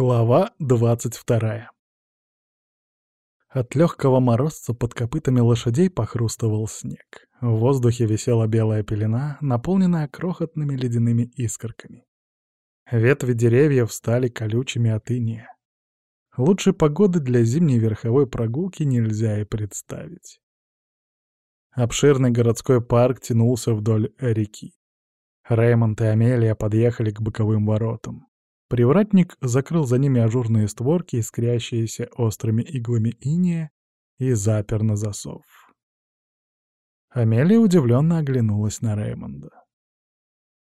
Глава двадцать вторая От легкого морозца под копытами лошадей похрустывал снег. В воздухе висела белая пелена, наполненная крохотными ледяными искорками. Ветви деревьев стали колючими от иния. Лучшей погоды для зимней верховой прогулки нельзя и представить. Обширный городской парк тянулся вдоль реки. Реймонд и Амелия подъехали к боковым воротам. Привратник закрыл за ними ажурные створки, искрящиеся острыми иглами иния, и запер на засов. Амелия удивленно оглянулась на Реймонда.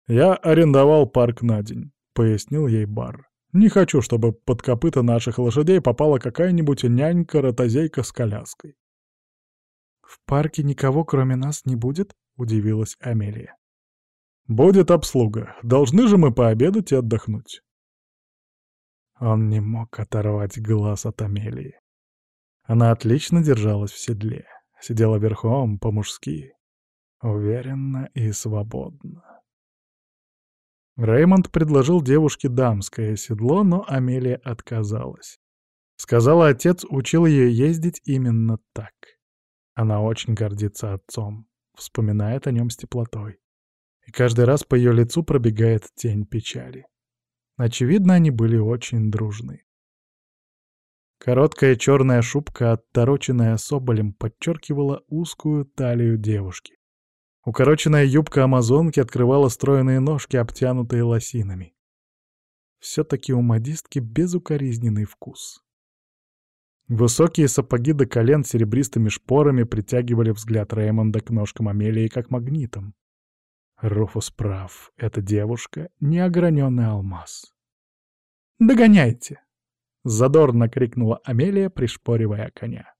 «Я арендовал парк на день», — пояснил ей Бар. «Не хочу, чтобы под копыта наших лошадей попала какая-нибудь нянька-ротозейка с коляской». «В парке никого, кроме нас, не будет?» — удивилась Амелия. «Будет обслуга. Должны же мы пообедать и отдохнуть». Он не мог оторвать глаз от Амелии. Она отлично держалась в седле, сидела верхом по-мужски, уверенно и свободно. Реймонд предложил девушке дамское седло, но Амелия отказалась. Сказала, отец учил ее ездить именно так. Она очень гордится отцом, вспоминает о нем с теплотой. И каждый раз по ее лицу пробегает тень печали. Очевидно, они были очень дружны. Короткая черная шубка, оттороченная соболем, подчеркивала узкую талию девушки. Укороченная юбка амазонки открывала стройные ножки, обтянутые лосинами. Все-таки у модистки безукоризненный вкус. Высокие сапоги до колен серебристыми шпорами притягивали взгляд Реймонда к ножкам Амелии как магнитом. Руфус прав, эта девушка — неограненный алмаз. «Догоняйте!» — задорно крикнула Амелия, пришпоривая коня.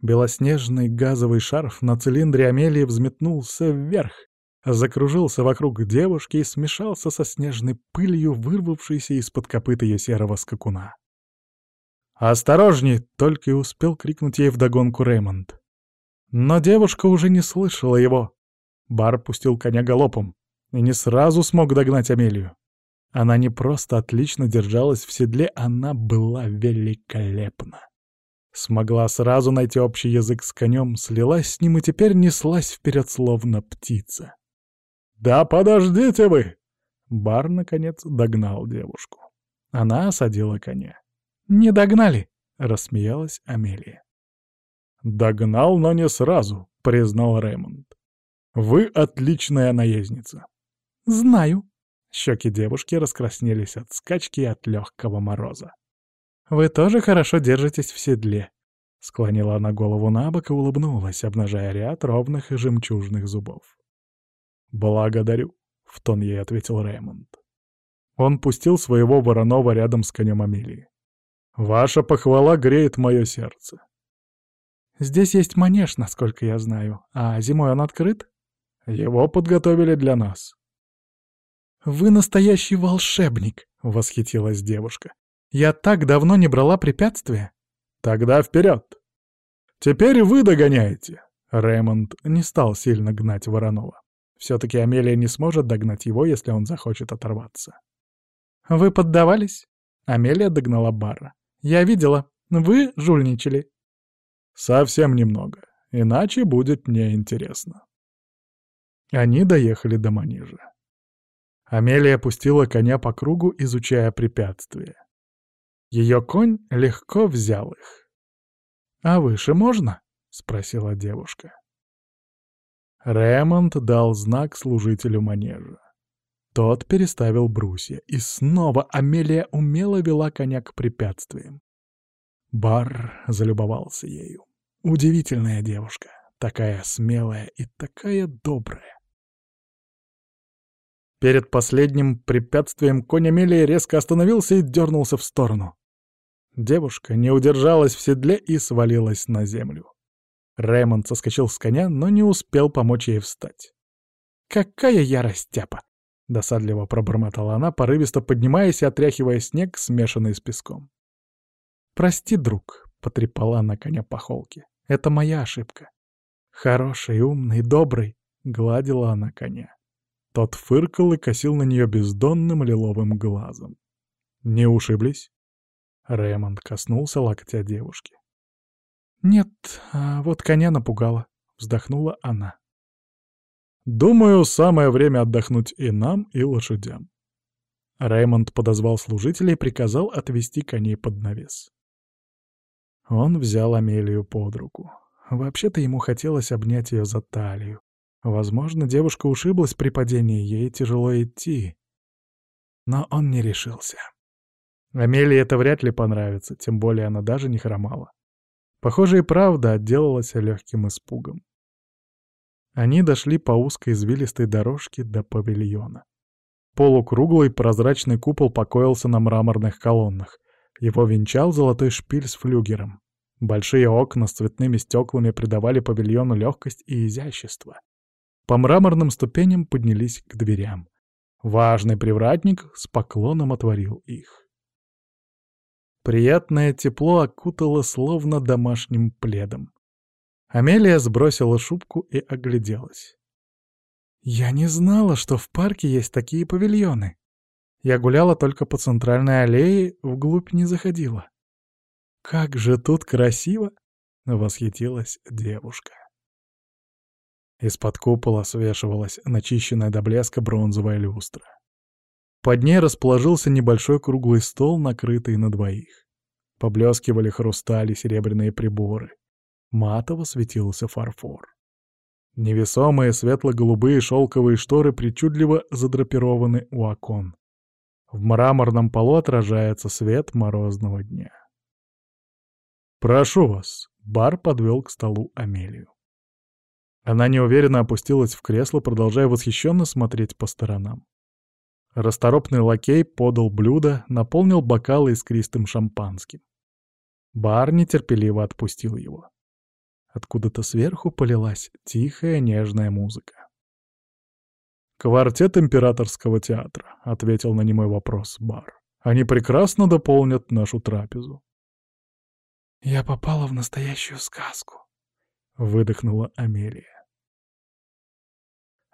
Белоснежный газовый шарф на цилиндре Амелии взметнулся вверх, закружился вокруг девушки и смешался со снежной пылью, вырвавшейся из-под копыта ее серого скакуна. «Осторожней!» — только и успел крикнуть ей вдогонку Реймонд. Но девушка уже не слышала его. Бар пустил коня галопом и не сразу смог догнать Амелию. Она не просто отлично держалась в седле, она была великолепна. Смогла сразу найти общий язык с конем, слилась с ним и теперь неслась вперед, словно птица. «Да подождите вы!» Бар, наконец, догнал девушку. Она осадила коня. «Не догнали!» — рассмеялась Амелия. «Догнал, но не сразу», — признал Рэймонд. Вы отличная наездница. Знаю. Щеки девушки раскраснелись от скачки и от легкого мороза. Вы тоже хорошо держитесь в седле. Склонила она голову на бок и улыбнулась, обнажая ряд ровных и жемчужных зубов. «Благодарю», — в тон ей ответил Реймонд. Он пустил своего вороного рядом с конем Амелии. «Ваша похвала греет мое сердце». «Здесь есть манеж, насколько я знаю. А зимой он открыт?» Его подготовили для нас. «Вы настоящий волшебник!» — восхитилась девушка. «Я так давно не брала препятствия!» «Тогда вперед!» «Теперь вы догоняете!» Рэймонд не стал сильно гнать Воронова. Все-таки Амелия не сможет догнать его, если он захочет оторваться. «Вы поддавались?» Амелия догнала Барра. «Я видела. Вы жульничали». «Совсем немного. Иначе будет неинтересно». Они доехали до манежа. Амелия опустила коня по кругу, изучая препятствия. Ее конь легко взял их. «А выше можно?» — спросила девушка. Ремонт дал знак служителю манежа. Тот переставил брусья, и снова Амелия умело вела коня к препятствиям. Бар залюбовался ею. Удивительная девушка, такая смелая и такая добрая. Перед последним препятствием конь Амелии резко остановился и дернулся в сторону. Девушка не удержалась в седле и свалилась на землю. Рэймонд соскочил с коня, но не успел помочь ей встать. «Какая я растяпа!» — досадливо пробормотала она, порывисто поднимаясь и отряхивая снег, смешанный с песком. «Прости, друг», — потрепала она коня по холке. «Это моя ошибка. Хороший, умный, добрый», — гладила она коня. Тот фыркал и косил на нее бездонным лиловым глазом. Не ушиблись?» Рэймонд коснулся локтя девушки. «Нет, а вот коня напугала», — вздохнула она. «Думаю, самое время отдохнуть и нам, и лошадям». Раймонд подозвал служителей и приказал отвести коней под навес. Он взял Амелию под руку. Вообще-то ему хотелось обнять ее за талию. Возможно, девушка ушиблась при падении, ей тяжело идти. Но он не решился. Амелии это вряд ли понравится, тем более она даже не хромала. Похоже, и правда отделалась легким испугом. Они дошли по узкой извилистой дорожке до павильона. Полукруглый прозрачный купол покоился на мраморных колоннах. Его венчал золотой шпиль с флюгером. Большие окна с цветными стеклами придавали павильону легкость и изящество. По мраморным ступеням поднялись к дверям. Важный привратник с поклоном отворил их. Приятное тепло окутало словно домашним пледом. Амелия сбросила шубку и огляделась. «Я не знала, что в парке есть такие павильоны. Я гуляла только по центральной аллее, вглубь не заходила. Как же тут красиво!» — восхитилась девушка. Из-под купола свешивалась начищенная до блеска бронзовая люстра. Под ней расположился небольшой круглый стол, накрытый на двоих. Поблескивали хрустали серебряные приборы. Матово светился фарфор. Невесомые светло-голубые шелковые шторы причудливо задрапированы у окон. В мраморном полу отражается свет морозного дня. «Прошу вас», — бар подвел к столу Амелию. Она неуверенно опустилась в кресло, продолжая восхищенно смотреть по сторонам. Расторопный лакей подал блюдо, наполнил бокалы искристым шампанским. Бар нетерпеливо отпустил его. Откуда-то сверху полилась тихая нежная музыка. «Квартет императорского театра», — ответил на немой вопрос Бар. «Они прекрасно дополнят нашу трапезу». «Я попала в настоящую сказку», — выдохнула Амелия.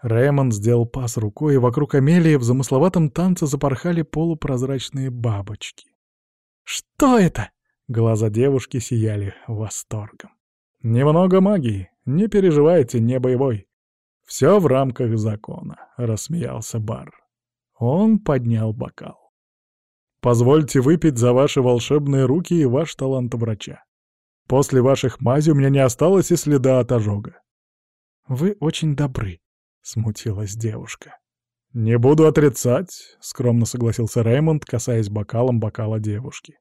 Рэймонд сделал пас рукой, и вокруг Амелии в замысловатом танце запорхали полупрозрачные бабочки. «Что это?» — глаза девушки сияли восторгом. «Немного магии. Не переживайте, не боевой. Все в рамках закона», — рассмеялся Бар. Он поднял бокал. «Позвольте выпить за ваши волшебные руки и ваш талант врача. После ваших мазей у меня не осталось и следа от ожога». «Вы очень добры», смутилась девушка. «Не буду отрицать», — скромно согласился Реймонд, касаясь бокалом бокала девушки.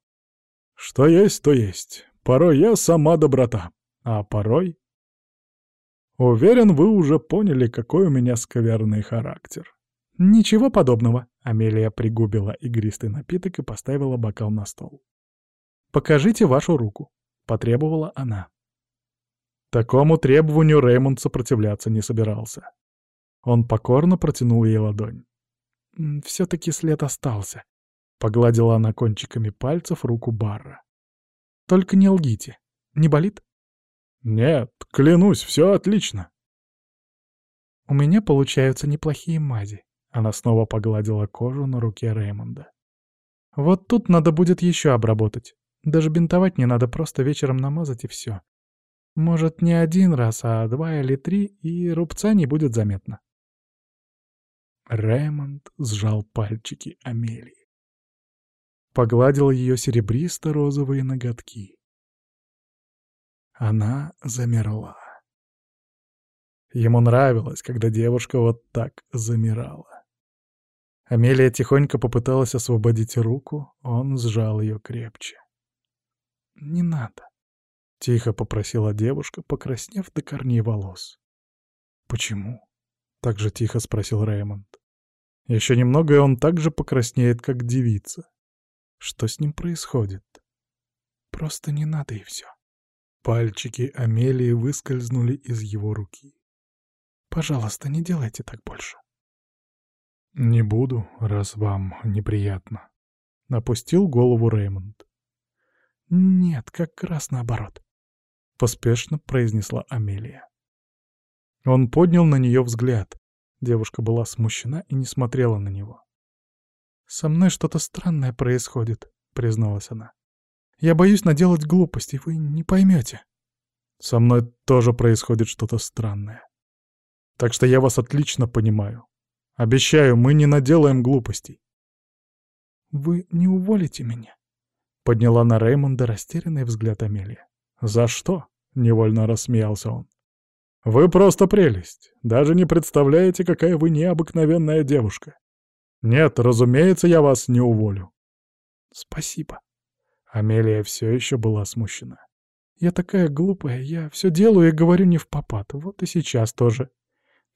«Что есть, то есть. Порой я сама доброта, а порой...» «Уверен, вы уже поняли, какой у меня скверный характер». «Ничего подобного», — Амелия пригубила игристый напиток и поставила бокал на стол. «Покажите вашу руку», — потребовала она. Такому требованию Реймонд сопротивляться не собирался. Он покорно протянул ей ладонь. «Все-таки след остался», — погладила она кончиками пальцев руку Барра. «Только не лгите. Не болит?» «Нет, клянусь, все отлично». «У меня получаются неплохие мази», — она снова погладила кожу на руке Реймонда. «Вот тут надо будет еще обработать. Даже бинтовать не надо, просто вечером намазать и все. Может, не один раз, а два или три, и рубца не будет заметно». Рэймонд сжал пальчики Амелии. Погладил ее серебристо-розовые ноготки. Она замерла. Ему нравилось, когда девушка вот так замирала. Амелия тихонько попыталась освободить руку, он сжал ее крепче. «Не надо», — тихо попросила девушка, покраснев до корней волос. «Почему?» Так же тихо спросил Рэймонд. Еще немного, и он так же покраснеет, как девица. Что с ним происходит? Просто не надо и все. Пальчики Амелии выскользнули из его руки. Пожалуйста, не делайте так больше. Не буду, раз вам неприятно. Опустил голову Реймонд. Нет, как раз наоборот. Поспешно произнесла Амелия. Он поднял на нее взгляд. Девушка была смущена и не смотрела на него. «Со мной что-то странное происходит», — призналась она. «Я боюсь наделать глупостей, вы не поймете». «Со мной тоже происходит что-то странное. Так что я вас отлично понимаю. Обещаю, мы не наделаем глупостей». «Вы не уволите меня?» — подняла на Реймонда растерянный взгляд Амелия. «За что?» — невольно рассмеялся он. «Вы просто прелесть. Даже не представляете, какая вы необыкновенная девушка. Нет, разумеется, я вас не уволю». «Спасибо». Амелия все еще была смущена. «Я такая глупая, я все делаю и говорю не в попад. Вот и сейчас тоже».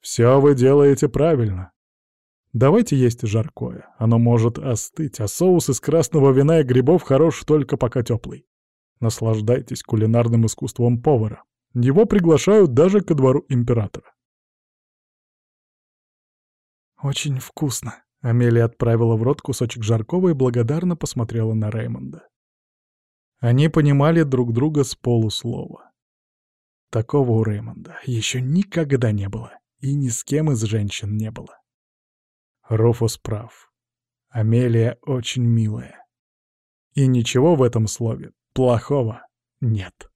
«Все вы делаете правильно. Давайте есть жаркое. Оно может остыть, а соус из красного вина и грибов хорош только пока теплый. Наслаждайтесь кулинарным искусством повара. Его приглашают даже ко двору императора. «Очень вкусно», — Амелия отправила в рот кусочек жаркого и благодарно посмотрела на Реймонда. Они понимали друг друга с полуслова. Такого у Реймонда еще никогда не было, и ни с кем из женщин не было. Руфус прав. Амелия очень милая. И ничего в этом слове плохого нет.